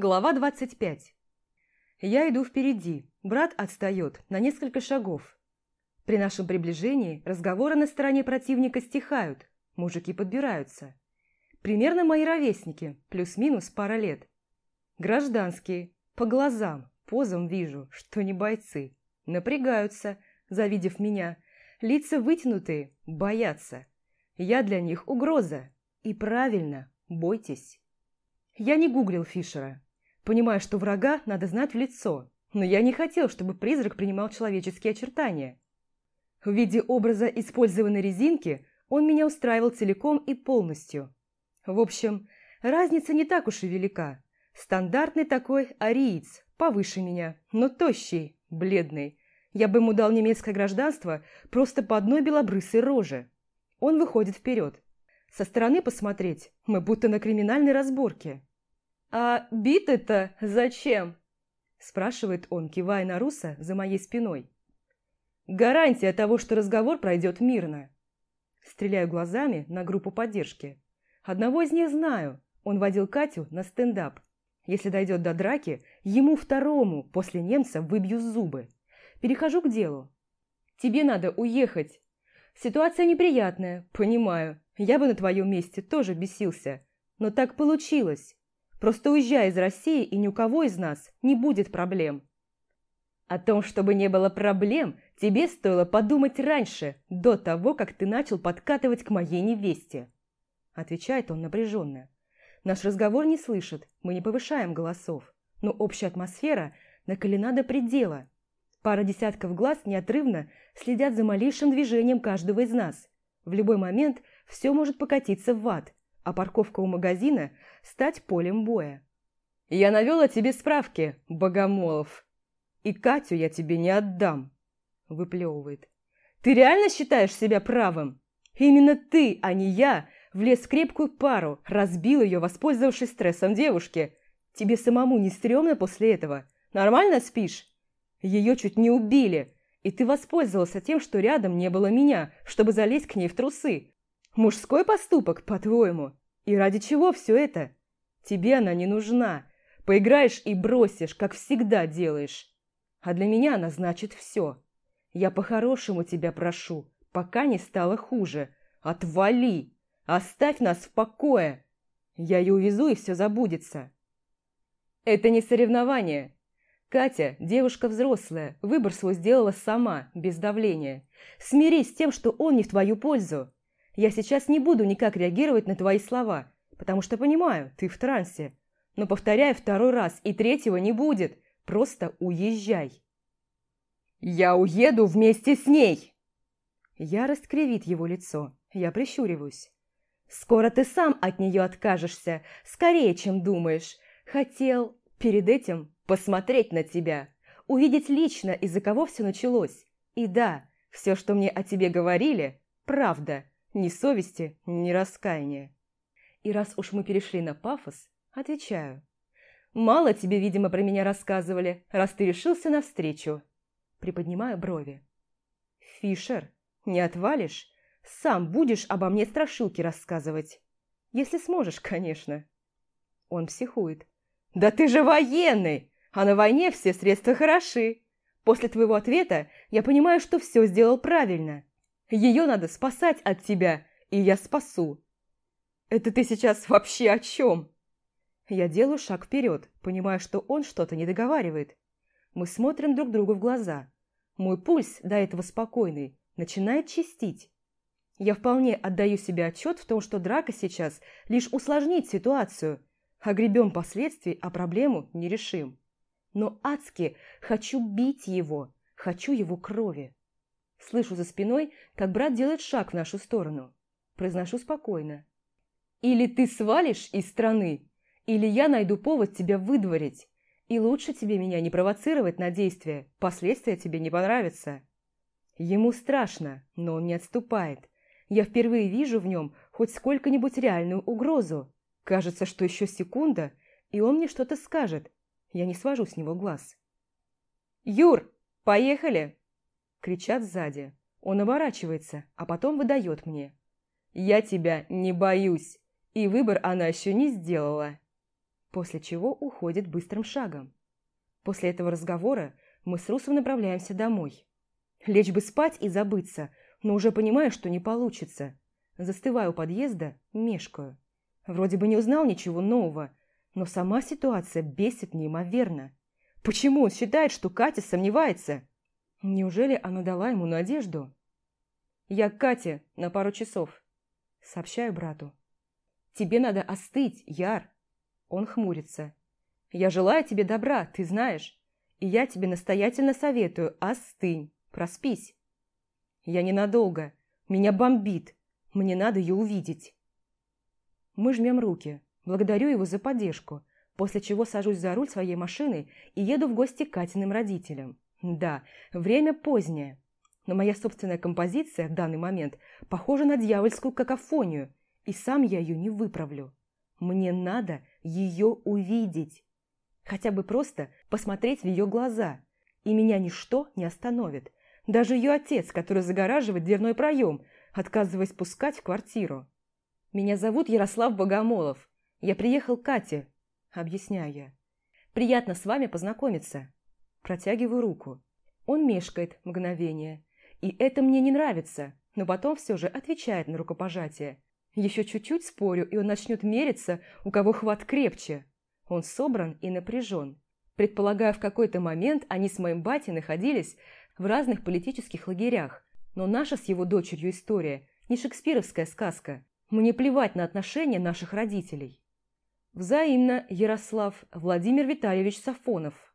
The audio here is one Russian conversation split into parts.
Глава 25. Я иду впереди, брат отстает на несколько шагов. При нашем приближении разговоры на стороне противника стихают, мужики подбираются. Примерно мои ровесники, плюс-минус пара лет. Гражданские, по глазам, позам вижу, что не бойцы. Напрягаются, завидев меня. Лица вытянутые, боятся. Я для них угроза. И правильно, бойтесь. Я не гуглил Фишера, понимая, что врага надо знать в лицо, но я не хотел, чтобы призрак принимал человеческие очертания. В виде образа использованной резинки он меня устраивал целиком и полностью. В общем, разница не так уж и велика. Стандартный такой ариец, повыше меня, но тощий, бледный. Я бы ему дал немецкое гражданство просто по одной белобрысой роже. Он выходит вперед. Со стороны посмотреть мы будто на криминальной разборке. «А биты-то зачем?» – спрашивает он, кивая на Руса за моей спиной. «Гарантия того, что разговор пройдет мирно». Стреляю глазами на группу поддержки. Одного из них знаю. Он водил Катю на стендап. Если дойдет до драки, ему второму после немца выбью зубы. Перехожу к делу. Тебе надо уехать. Ситуация неприятная, понимаю. Я бы на твоем месте тоже бесился. Но так получилось. Просто уезжай из России, и ни у кого из нас не будет проблем. О том, чтобы не было проблем, тебе стоило подумать раньше, до того, как ты начал подкатывать к моей невесте. Отвечает он напряженно. Наш разговор не слышит, мы не повышаем голосов, но общая атмосфера накалена до предела. Пара десятков глаз неотрывно следят за малейшим движением каждого из нас. В любой момент все может покатиться в ад, а парковка у магазина стать полем боя. «Я навел о тебе справки, Богомолов, и Катю я тебе не отдам», – выплевывает. «Ты реально считаешь себя правым? Именно ты, а не я, влез в крепкую пару, разбил ее, воспользовавшись стрессом девушки. Тебе самому не стрёмно после этого? Нормально спишь? Ее чуть не убили, и ты воспользовался тем, что рядом не было меня, чтобы залезть к ней в трусы. Мужской поступок, по-твоему? И ради чего все это? Тебе она не нужна. Поиграешь и бросишь, как всегда делаешь. А для меня она значит все. Я по-хорошему тебя прошу, пока не стало хуже. Отвали! Оставь нас в покое! Я ее увезу, и все забудется. Это не соревнование. Катя – девушка взрослая, выбор свой сделала сама, без давления. Смирись с тем, что он не в твою пользу. Я сейчас не буду никак реагировать на твои слова, потому что понимаю, ты в трансе. Но повторяю второй раз, и третьего не будет. Просто уезжай. Я уеду вместе с ней. Ярость кривит его лицо. Я прищуриваюсь. Скоро ты сам от нее откажешься, скорее, чем думаешь. Хотел перед этим посмотреть на тебя, увидеть лично, из-за кого все началось. И да, все, что мне о тебе говорили, правда. Ни совести, ни раскаяния. И раз уж мы перешли на пафос, отвечаю. «Мало тебе, видимо, про меня рассказывали, раз ты решился навстречу». Приподнимаю брови. «Фишер, не отвалишь? Сам будешь обо мне страшилки рассказывать. Если сможешь, конечно». Он психует. «Да ты же военный! А на войне все средства хороши. После твоего ответа я понимаю, что все сделал правильно. Ее надо спасать от тебя, и я спасу. Это ты сейчас вообще о чем? Я делаю шаг вперед, понимая, что он что-то не договаривает. Мы смотрим друг другу в глаза. Мой пульс, до этого спокойный, начинает чистить. Я вполне отдаю себе отчет в том, что драка сейчас лишь усложнит ситуацию. Огребем последствий, а проблему не решим. Но адски хочу бить его, хочу его крови. Слышу за спиной, как брат делает шаг в нашу сторону. Произношу спокойно. «Или ты свалишь из страны, или я найду повод тебя выдворить. И лучше тебе меня не провоцировать на действия, последствия тебе не понравятся». Ему страшно, но он не отступает. Я впервые вижу в нем хоть сколько-нибудь реальную угрозу. Кажется, что еще секунда, и он мне что-то скажет. Я не свожу с него глаз. «Юр, поехали!» Кричат сзади. Он оборачивается, а потом выдает мне. «Я тебя не боюсь, и выбор она еще не сделала». после чего уходит быстрым шагом. После этого разговора мы с Русом направляемся домой. Лечь бы спать и забыться, но уже понимаю, что не получится. Застываю у подъезда, мешкаю. Вроде бы не узнал ничего нового, но сама ситуация бесит неимоверно. Почему он считает, что Катя сомневается? Неужели она дала ему надежду? «Я к Кате на пару часов», — сообщаю брату. «Тебе надо остыть, Яр». Он хмурится. «Я желаю тебе добра, ты знаешь. И я тебе настоятельно советую, остынь, проспись». «Я ненадолго. Меня бомбит. Мне надо ее увидеть». Мы жмем руки. Благодарю его за поддержку, после чего сажусь за руль своей машины и еду в гости к Катиным родителям. Да, время позднее, но моя собственная композиция в данный момент похожа на дьявольскую какофонию, и сам я ее не выправлю. Мне надо ее увидеть. Хотя бы просто посмотреть в ее глаза, и меня ничто не остановит. Даже ее отец, который загораживает дверной проем, отказываясь пускать в квартиру. «Меня зовут Ярослав Богомолов. Я приехал к Кате», – объясняю я. «Приятно с вами познакомиться». Протягиваю руку. Он мешкает мгновение. И это мне не нравится, но потом все же отвечает на рукопожатие. Еще чуть-чуть спорю, и он начнет мериться, у кого хват крепче. Он собран и напряжен. Предполагаю, в какой-то момент они с моим батей находились в разных политических лагерях, но наша с его дочерью история не шекспировская сказка, мне плевать на отношения наших родителей. Взаимно, Ярослав Владимир Витальевич Сафонов,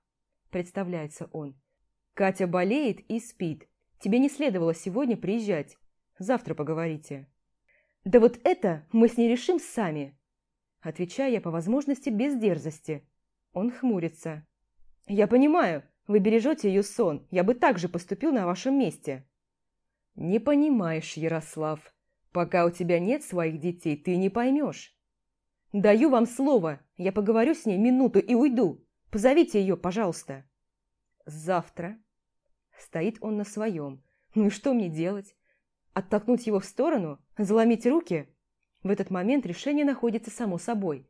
представляется он. Катя болеет и спит. Тебе не следовало сегодня приезжать. Завтра поговорите. Да вот это мы с ней решим сами. Отвечаю я по возможности без дерзости. Он хмурится. Я понимаю, вы бережете ее сон. Я бы так же поступил на вашем месте. Не понимаешь, Ярослав. Пока у тебя нет своих детей, ты не поймешь. Даю вам слово, я поговорю с ней минуту и уйду. Позовите ее, пожалуйста. Завтра. Стоит он на своем. Ну и что мне делать? Оттолкнуть его в сторону? Заломить руки? В этот момент решение находится само собой.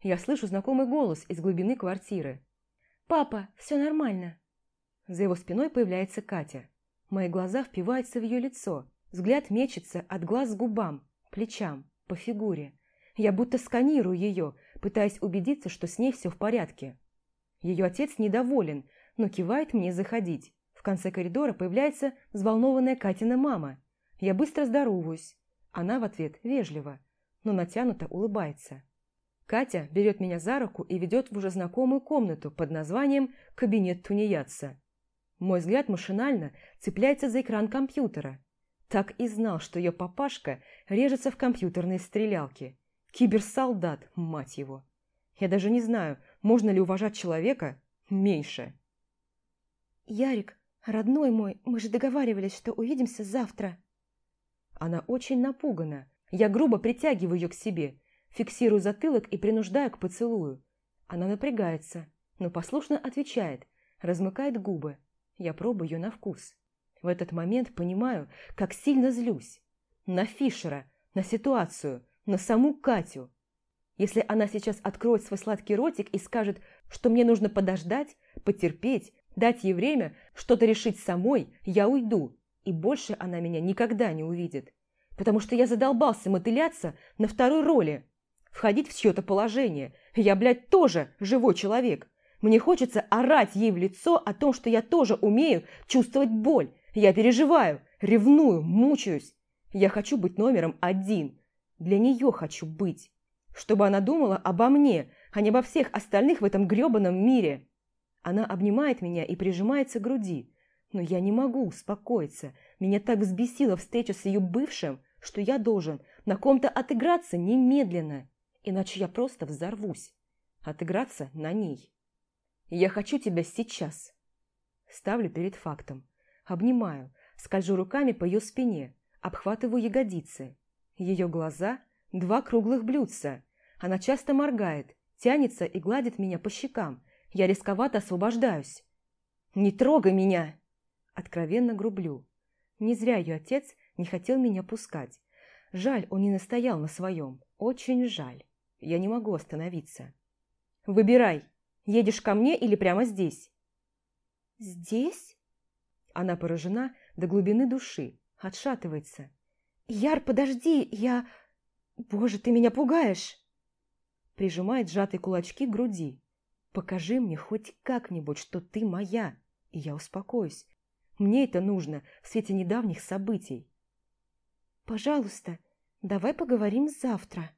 Я слышу знакомый голос из глубины квартиры. «Папа, все нормально». За его спиной появляется Катя. Мои глаза впиваются в ее лицо. Взгляд мечется от глаз к губам, плечам, по фигуре. Я будто сканирую ее, пытаясь убедиться, что с ней все в порядке. Ее отец недоволен, но кивает мне заходить. В конце коридора появляется взволнованная Катина мама. Я быстро здороваюсь. Она в ответ вежливо, но натянуто улыбается. Катя берет меня за руку и ведет в уже знакомую комнату под названием «Кабинет тунеядца». Мой взгляд машинально цепляется за экран компьютера. Так и знал, что ее папашка режется в компьютерные стрелялки. Киберсолдат, мать его. Я даже не знаю, можно ли уважать человека меньше. «Ярик, родной мой, мы же договаривались, что увидимся завтра». Она очень напугана. Я грубо притягиваю ее к себе, фиксирую затылок и принуждаю к поцелую. Она напрягается, но послушно отвечает, размыкает губы. Я пробую ее на вкус. В этот момент понимаю, как сильно злюсь. На Фишера, на ситуацию, на саму Катю. Если она сейчас откроет свой сладкий ротик и скажет, что мне нужно подождать, потерпеть, дать ей время, что-то решить самой, я уйду, и больше она меня никогда не увидит. Потому что я задолбался мотыляться на второй роли, входить в чье-то положение. Я, блядь, тоже живой человек. Мне хочется орать ей в лицо о том, что я тоже умею чувствовать боль, я переживаю, ревную, мучаюсь. Я хочу быть номером один. Для нее хочу быть. Чтобы она думала обо мне, а не обо всех остальных в этом грёбаном мире. Она обнимает меня и прижимается к груди. Но я не могу успокоиться. Меня так взбесила встреча с ее бывшим, что я должен на ком-то отыграться немедленно. Иначе я просто взорвусь. Отыграться на ней. Я хочу тебя сейчас. Ставлю перед фактом. Обнимаю, скольжу руками по ее спине, обхватываю ягодицы. Ее глаза – два круглых блюдца. Она часто моргает, тянется и гладит меня по щекам. Я рисковато освобождаюсь. «Не трогай меня!» Откровенно грублю. Не зря ее отец не хотел меня пускать. Жаль, он не настоял на своем. Очень жаль. Я не могу остановиться. Выбирай, едешь ко мне или прямо здесь?» «Здесь?» Она поражена до глубины души, отшатывается. «Яр, подожди, я... Боже, ты меня пугаешь!» Прижимает сжатые кулачки к груди. «Покажи мне хоть как-нибудь, что ты моя, и я успокоюсь. Мне это нужно в свете недавних событий». «Пожалуйста, давай поговорим завтра».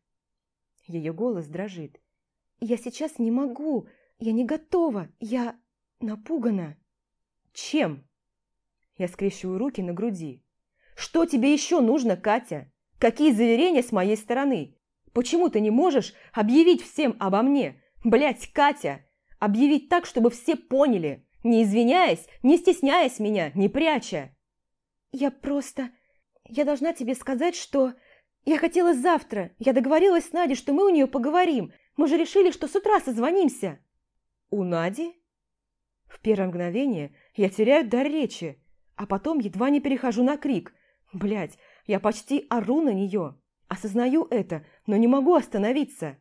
Ее голос дрожит. «Я сейчас не могу, я не готова, я напугана». «Чем?» Я скрещиваю руки на груди. «Что тебе еще нужно, Катя? Какие заверения с моей стороны? Почему ты не можешь объявить всем обо мне? Блять, Катя! Объявить так, чтобы все поняли, не извиняясь, не стесняясь меня, не пряча!» «Я просто... Я должна тебе сказать, что... Я хотела завтра. Я договорилась с Надей, что мы у нее поговорим. Мы же решили, что с утра созвонимся». «У Нади?» В первое мгновение я теряю дар речи, а потом едва не перехожу на крик. Блять, я почти ору на нее. Осознаю это, но не могу остановиться.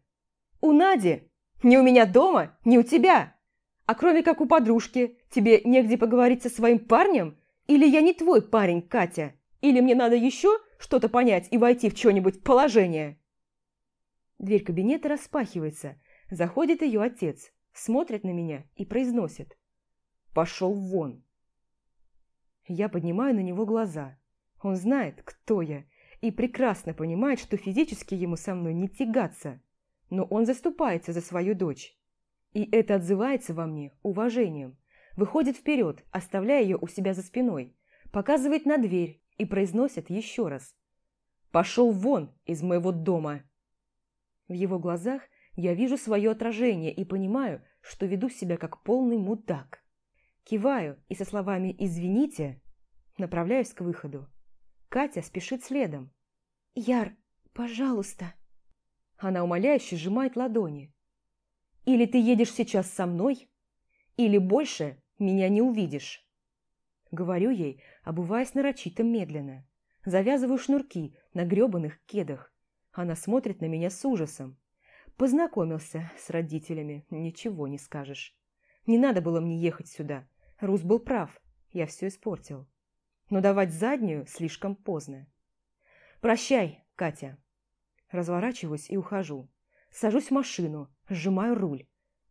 «У Нади! Не у меня дома, не у тебя! А кроме как у подружки, тебе негде поговорить со своим парнем? Или я не твой парень, Катя? Или мне надо еще что-то понять и войти в что-нибудь положение?» Дверь кабинета распахивается. Заходит ее отец, смотрит на меня и произносит. «Пошел вон!» Я поднимаю на него глаза. Он знает, кто я, и прекрасно понимает, что физически ему со мной не тягаться. Но он заступается за свою дочь. И это отзывается во мне уважением. Выходит вперед, оставляя ее у себя за спиной, показывает на дверь и произносит еще раз. «Пошел вон из моего дома!» В его глазах я вижу свое отражение и понимаю, что веду себя как полный мудак. Киваю и со словами «извините» направляюсь к выходу. Катя спешит следом. «Яр, пожалуйста!» Она умоляюще сжимает ладони. «Или ты едешь сейчас со мной, или больше меня не увидишь!» Говорю ей, обуваясь нарочито медленно. Завязываю шнурки на гребаных кедах. Она смотрит на меня с ужасом. Познакомился с родителями, ничего не скажешь. Не надо было мне ехать сюда. Рус был прав, я все испортил. Но давать заднюю слишком поздно. «Прощай, Катя». Разворачиваюсь и ухожу. Сажусь в машину, сжимаю руль.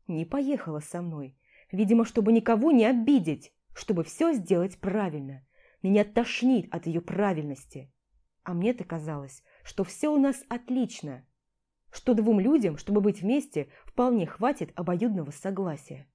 Не поехала со мной. Видимо, чтобы никого не обидеть, чтобы все сделать правильно. Меня тошнит от ее правильности. А мне-то казалось, что все у нас отлично. Что двум людям, чтобы быть вместе, вполне хватит обоюдного согласия.